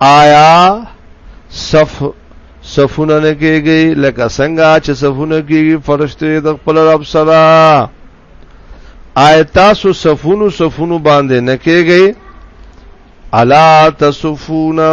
آیا صف صفونه نه کېږي لکه څنګه چې صفونه کېږي فرشته د خپل رب سره آیا تاسو صفونو صفونو باندې نه کېږي الا تصفونا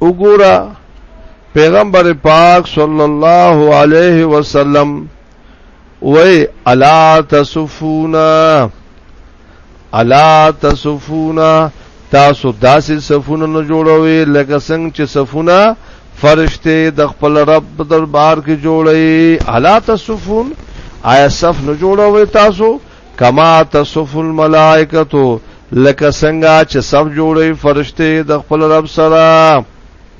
وګوره پیغمبر پاک صلی الله علیه وسلم وای الا تصفونا الا تصفونا تاسو داسې صفونه نه جوړوي لکه څنګه چې صفونه فرشته د خپل رب دربار کې جوړي الا تصفون آیا صف نه جوړوي تاسو کما تصف الملائکتو لکه څنګه چې صف جوړي فرشته د خپل رب سره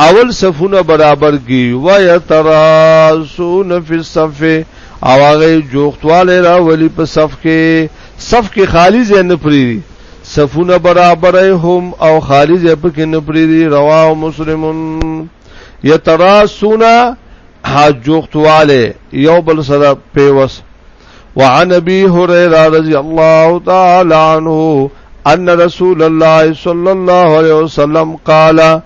اول صفونه برابر کی ويتراسون فی الصف او هغه جوختواله راولي په صف کې صف کې خالی ځای نه پریری صفونه برابرای هم او خالی ځای پکې نه پریری رواه مسلمون یتراسون حجوختواله یو بل سره پیوس وعن ابي هريره رضي الله تعالى عنه ان رسول الله صلى الله عليه وسلم قال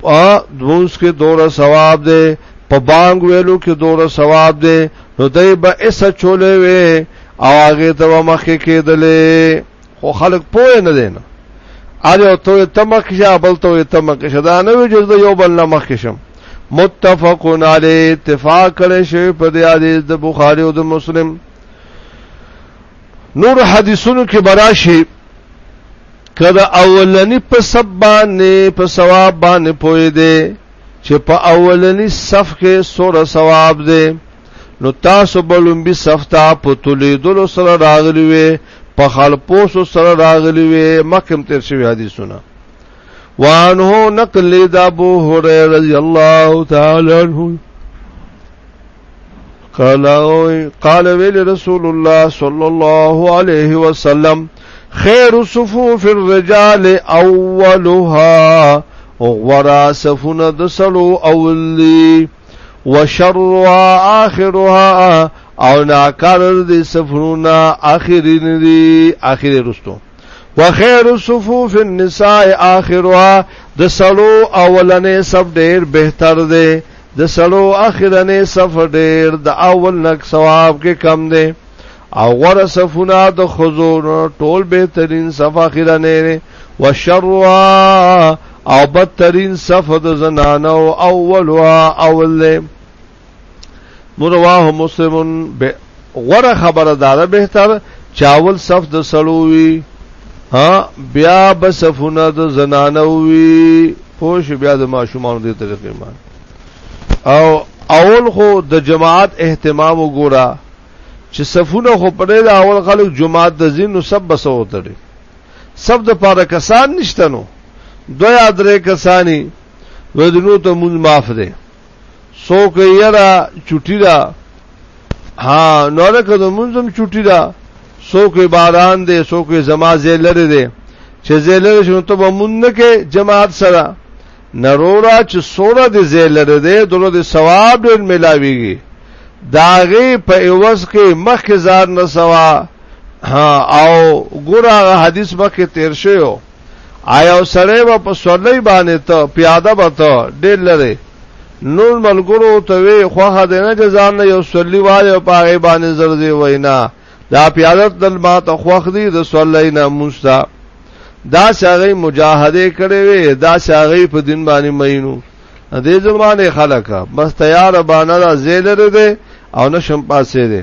په دوس کې دوره ثواب دی په بانګ ویلو کې دوره ثواب دی نو دای به اس چولې وي او هغه ته مخکې کېدلې خو خلک پوه نه دي نه اړ ته تمک یا بل ته تمک شدا نه وي جز یو بل نه مخکې شم متفقون علی اتفاق کړي شی په دې حدیث د بخاری او د مسلم نور حدیثونو کې براشي کدا اولنی په سب باندې په ثواب باندې پوي دي چې په اولنی صف کې سوره ثواب دي نو تاسو بلومبي صف ته په تولې دلو سره راغلي وي په خلپوسو سره راغلي وي مکم تیر شوی حدیثونه وانه نقل د ابو هريره رضی الله تعالی عنہ قال قال ویل رسول الله صلی الله علیه وسلم خیر صفوف الرجال اولها غورا صفونه د سلو اولی وشرها اخرها او ناکار دي صفونه اخرین دي اخر رستو وخیر صفوف النساء اخرها د سلو اولنې سب ډیر بهتر دي د سړو اخرنې صف ډیر د اول نک ثواب کې کم دی او غره صفونه د خزو ټول بهترین صف اخرنې دی وشروا او بدترین صف د زنانو اول وا اول دی مرواه مسلمون غوره خبره دار بهتر چاول صف د سړوي ها بیا به صفونه د زنانو وي پوش بیا د ماشومان دې طریقې مان او اول خو د جماعت اهتمام وګوره چې صفونه خو پرې د اول خلک جماعت د زینو سب بسو وتړي سب د پاره کسان نشته نو دوی ادرې کسانی ودنو ته مون معاف دي سوک یرا چټی دا ها نور کده منظم چټی دا سوک باران دے سوک زما زیلر دے چې زیلر شنو ته بمون نه کې جماعت سره نرورا چې سوره د زیلر دے دلو د ثواب ډیر ملاویږي داغه په ایواز کې مخ زار نه سوا او ګور هغه حدیث مخکې تیر شوی آیا او سړی به په سورلۍ باندې ته پیاده به ته ډېر لرې نور ملګرو ته وی خوخه د نه جزان نه یو سورلی وای او پاغې باندې زرځي وینا دا پیادت دل ما ته خوخ دی د سورلۍ نه مستا دا شاغي مجاهده کړي وي دا شاغي په دین باندې مینو دې زمانه خلک بس تیار باندې زیلره دي او نشم پاسې دي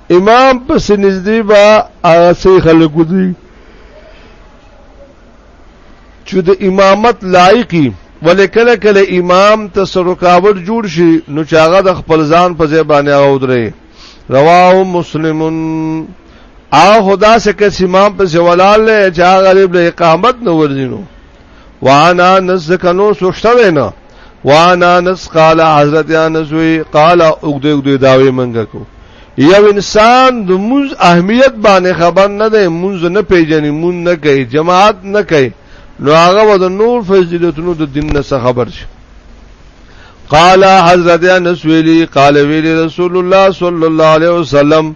امام پس نږدې با هغه سي خلق دي چې د امامت لایقي ولیکله کله امام ته سرکاوټ جوړ شي نو چې هغه د خپل ځان په ځای باندې اودري رواه مسلمون او خدا سے کس امام پس ولال لے چا غریب لے اقامت نو ورزینو وانا نس ذکنو سوشتوي نه وانا نس قال حضرت انس وی قال اوګد اوګد داوي منګه کو یو انسان د موز اهمیت باندې خبر نه دی موز نه پیژني مون نه کوي جماعت نه کوي نو هغه د نور فضیلتونو د دین نه خبر شي قال حضرت انس ویلی قال ویلی رسول الله صلی الله علیه وسلم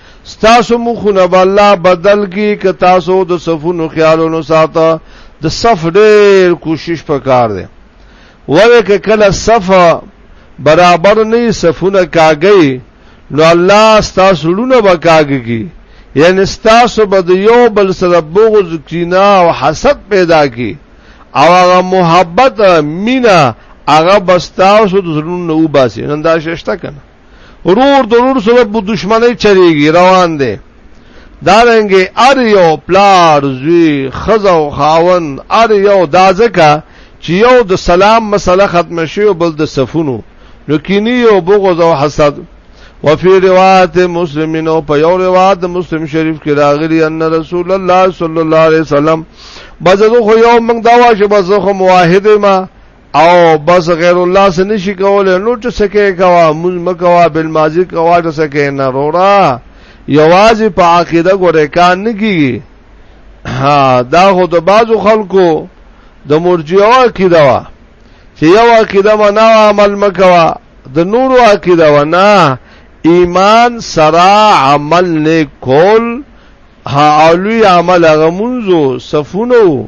ستاسو مخونه به الله بدل کی که تاسو د صفونو خیالونو ساته د صف ډیر کوشش پکار دی وره که کله صف برابر نه صفونه کاږي نو الله ستاسو لونه وکاږي یعنی ستاسو به د یو بل سره بغض کینا او حسد پیدا کی او هغه محبت مینا هغه بستاسو د زړونو وباسي نن دا ششته کنه رور د رور سره په دشمنی چریږي روان دي دارنګي ار یو پلار زوی خزه او خاون ار یو دازکه چې یو د سلام مسله ختم شي او بل د صفونو نو کینی او بغض او حسد وفي روایت مسلمین او په یو روایت مسلم شریف کې راغلی ان رسول الله صلی الله علیه وسلم بزغه خو یو موږ دا واشه بزغه موحد ما او بس غیر الله سره نشي کولای نو چې سکه کوا موږ مکوا بل مازی کوا چې سکه نه رورا یوازې په عقیده ګورې کار نه کیږي ها دا خو د بازو خلکو د مرجیو عقیده وا چې یو عقیده منا عمل مکوا د نورو عقیده ونا ایمان سرا عمل نه کول ها علوی عمل غمونزو صفونو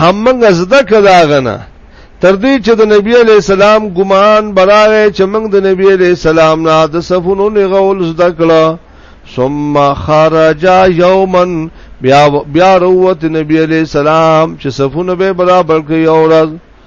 هم موږ زده کداغنه تر دې چې د نبی علی السلام ګمان براغه چې موږ د نبی علی السلام نه د صفونو نه غول زده کړه ثم خرج یوما بیا بیا وروت نبی علی السلام چې صفونه به برابر کړي اورز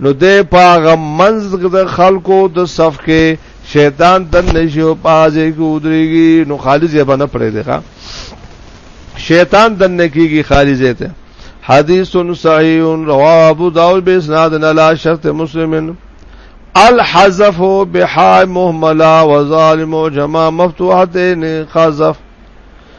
نو دې پاغه منځ د خلکو د صف کې شیطان تن نشي او پازې کې ودرېږي نو خالي ځای باندې پرې دی ښا شیطان تن نه کیږي خالي ځای ته حدیث صحیح رواه ابو داود به اسناد نه لا شرط مسلمن الحذف بحاء مهملا وظالم جمع مفتوحتين خذف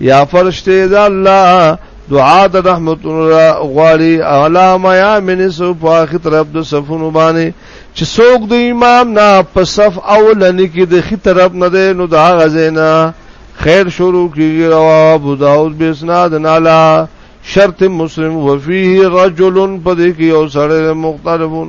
یا فرشته د الله دعا د رحمت غواړي علامه یا من سو په اخر طرف د صفونو باندې چې څوک د امام نه په صف اولنی کې د خي طرف نه ده نو دا غزینا خیر شروع کیږي روا ابو داود به اسناد نالا شرط مسلم وفيه رجل پدې کې یو سره مختلفون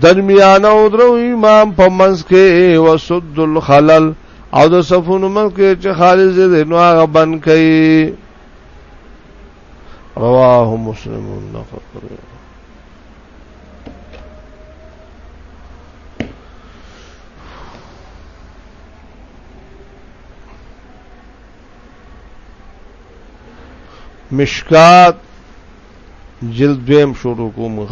درمیان او درو امام په منځ کې وسد الخلل او د صفونو منځ کې چې خالص دې نو هغه بن کوي رواه مسلم نقل کړی مشکات جلد دویم شروع کوم